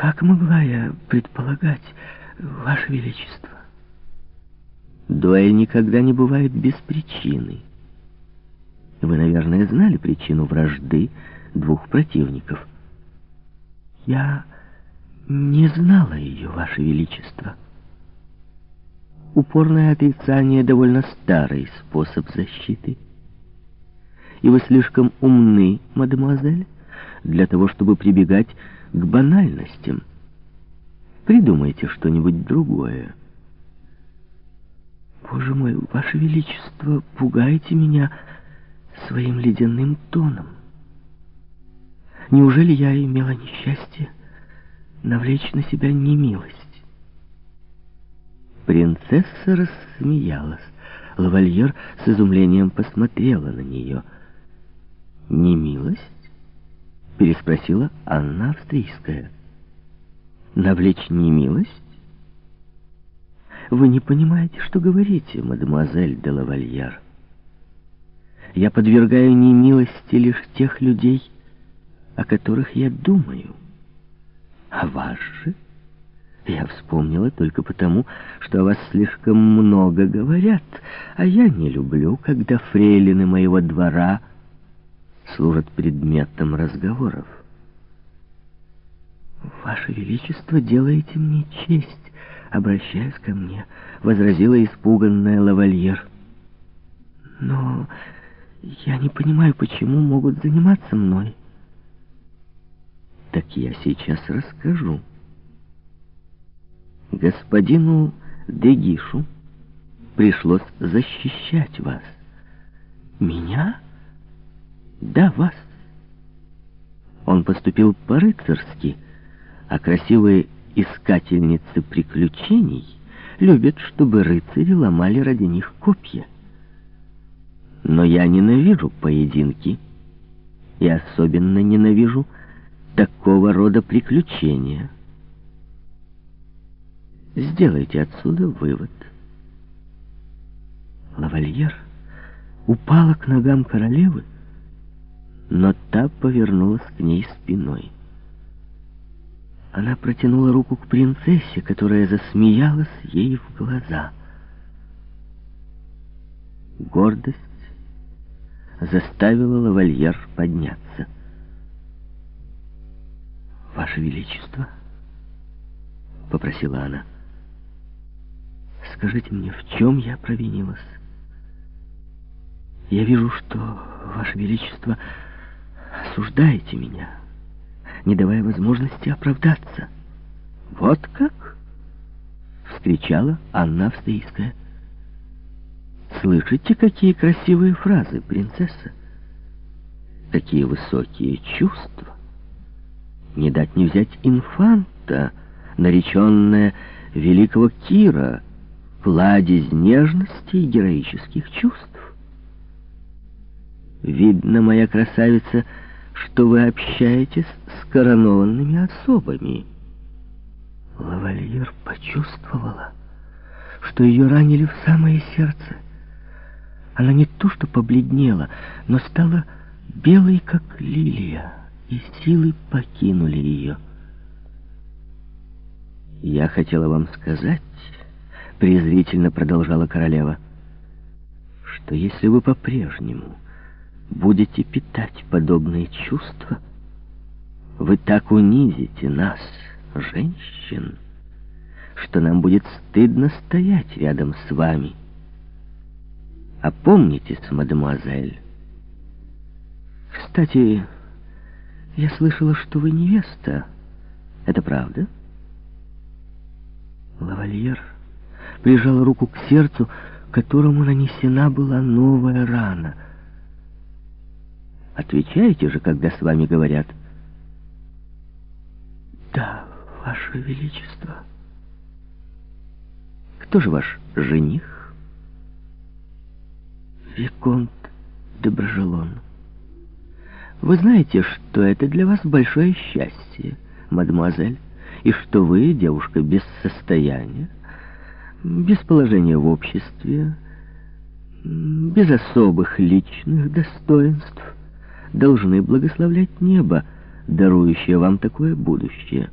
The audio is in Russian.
Как могла я предполагать, Ваше Величество? Дуэль никогда не бывает без причины. Вы, наверное, знали причину вражды двух противников. Я не знала ее, Ваше Величество. Упорное отрицание — довольно старый способ защиты. И вы слишком умны, мадемуазель, для того, чтобы прибегать к банальностям. Придумайте что-нибудь другое. Боже мой, Ваше Величество, пугаете меня своим ледяным тоном. Неужели я имела несчастье навлечь на себя немилость? Принцесса рассмеялась. Лавальер с изумлением посмотрела на нее. «Немилость?» — переспросила Анна Австрийская. «Навлечь немилость?» «Вы не понимаете, что говорите, мадемуазель де Лавальер. Я подвергаю немилости лишь тех людей, о которых я думаю. А вас же я вспомнила только потому, что о вас слишком много говорят, а я не люблю, когда фрейлины моего двора служат предметом разговоров. «Ваше Величество, делаете мне честь, обращаясь ко мне», — возразила испуганная лавальер. «Но я не понимаю, почему могут заниматься мной». «Так я сейчас расскажу». Господину Дегишу пришлось защищать вас. Меня? Да, вас. Он поступил по-рыцарски, а красивые искательницы приключений любят, чтобы рыцари ломали ради них копья. Но я ненавижу поединки и особенно ненавижу такого рода приключения. Сделайте отсюда вывод. Лавальер упала к ногам королевы, но та повернулась к ней спиной. Она протянула руку к принцессе, которая засмеялась ей в глаза. Гордость заставила лавальер подняться. «Ваше Величество», — попросила она, — Скажите мне, в чем я провинилась? Я вижу, что, Ваше Величество, осуждаете меня, не давая возможности оправдаться. Вот как? Вскричала Анна Австрийская. Слышите, какие красивые фразы, принцесса? Какие высокие чувства. Не дать не взять инфанта, нареченная великого Кира, кладезь нежности и героических чувств. Видно, моя красавица, что вы общаетесь с коронованными особами. Лавальер почувствовала, что ее ранили в самое сердце. Она не то что побледнела, но стала белой, как лилия, и силы покинули ее. Я хотела вам сказать презрительно продолжала королева, что если вы по-прежнему будете питать подобные чувства, вы так унизите нас, женщин, что нам будет стыдно стоять рядом с вами. Опомнитесь, мадемуазель. Кстати, я слышала, что вы невеста. Это правда? Лавальер прижал руку к сердцу, которому нанесена была новая рана. Отвечаете же, когда с вами говорят. Да, Ваше Величество. Кто же ваш жених? Виконт де Брожелон. Вы знаете, что это для вас большое счастье, мадемуазель, и что вы, девушка без состояния, без положения в обществе, без особых личных достоинств, должны благословлять небо, дарующее вам такое будущее.